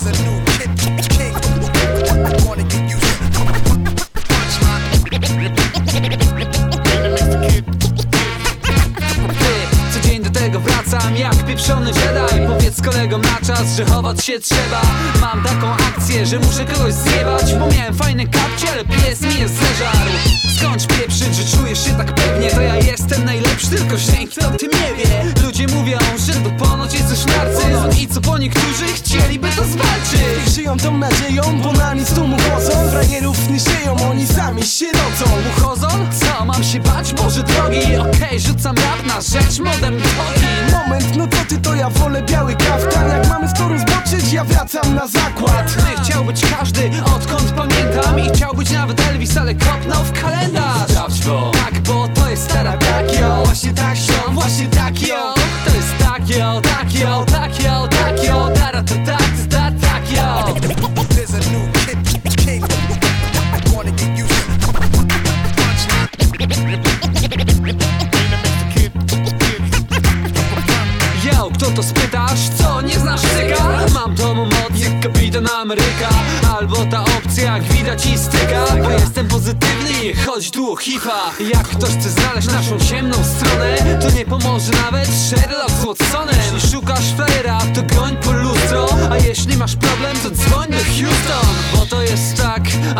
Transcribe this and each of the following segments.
Here's a new hit tego wracam jak pieprzony Jedi. Powiedz kolegom na czas, że chować się trzeba. Mam taką akcję, że muszę kogoś zjebać Bo miałem fajny kapcie, ale pies mi jest zeżarł. Skąd pieprzyć, że czujesz się tak pewnie To ja jestem najlepszy, tylko że nikt o tym nie wie. Ludzie mówią, że to ponoć jesteś narcyzm. I co po niektórzy chcieliby Żyją tą nadzieją, bo na nic tu mu chodzą. Frajerów nie żyją, oni sami się rodzą. Muchozon? Co, mam się bać? Boże drogi? Okej, rzucam rap na rzecz modern talking Moment, no to ty to ja wolę biały kaftan. Jak mamy z toru zboczyć, ja wracam na zakład. Nie chciał być każdy, odkąd pamiętam. I chciał być nawet Elvis, ale kopnął w kalendarz. Sprawdź go. Tak, bo to jest stara tak yo Właśnie tak yo, właśnie tak yo To jest tak yo, tak yo, tak yo, tak yo Dara to tak, da tak kapitan Ameryka Albo ta opcja jak widać i styka. Bo jestem pozytywny tu o hipa Jak ktoś chce znaleźć naszą ciemną stronę To nie pomoże nawet Sherlock z Watsonem. Jeśli szukasz frajera, to goń po lustro. A jeśli masz problem, to dzwoń do Houston. Bo to jest tak,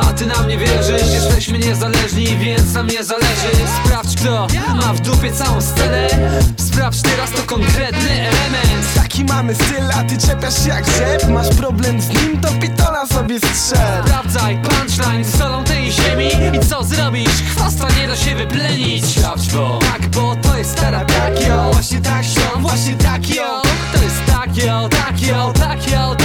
a ty nam nie wierzysz? Jesteśmy niezależni, więc nam nie zależy. Sprawdź kto ma w dupie całą scenę. Sprawdź teraz to konkretny element. Taki mamy styl, a ty czepiasz się jak rzep. Masz problem z nim, to pitola sobie strzel. Sprawdzaj punchline z solą tej ziemi. I co zrobisz? Chwasta nie da się wyplenić. Sprawdź go Tak, bo to jest stara tak yo Właśnie tak yo, właśnie tak yo To jest tak yo, tak yo, tak yo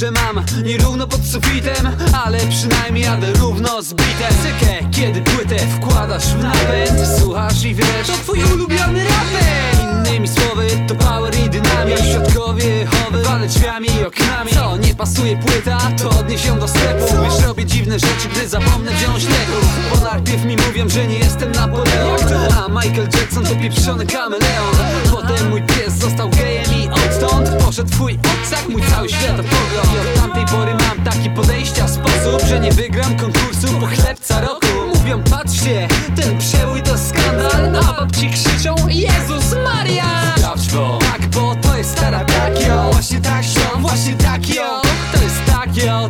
że mam nierówno pod sufitem Ale przynajmniej jadę równo z bitem Sykę, kiedy płytę wkładasz w napęd Słuchasz i wiesz, to twój ulubiony rapper Innymi słowy, to power i dynamit Świadkowie chowy, walę drzwiami i oknami. Co, nie pasuje płyta, to odnieś ją do sklepu. Wiesz, robię dziwne rzeczy, gdy zapomnę wziąć leków Bo najpierw mi mówią, że nie jestem Napoleon. A Michael Jackson to pieprzony kameleon. Potem mój pies został gejem może twój obcak mój cały światopogląd I od tamtej pory mam taki podejścia sposób Że nie wygram konkursu po chlebca roku. Mówią patrzcie, ten przebój to skandal. No, a babci krzyczą Jezus Maria! Sprawdź bo, tak bo to jest stara tak yo Właśnie tak się, właśnie tak yo To jest tak yo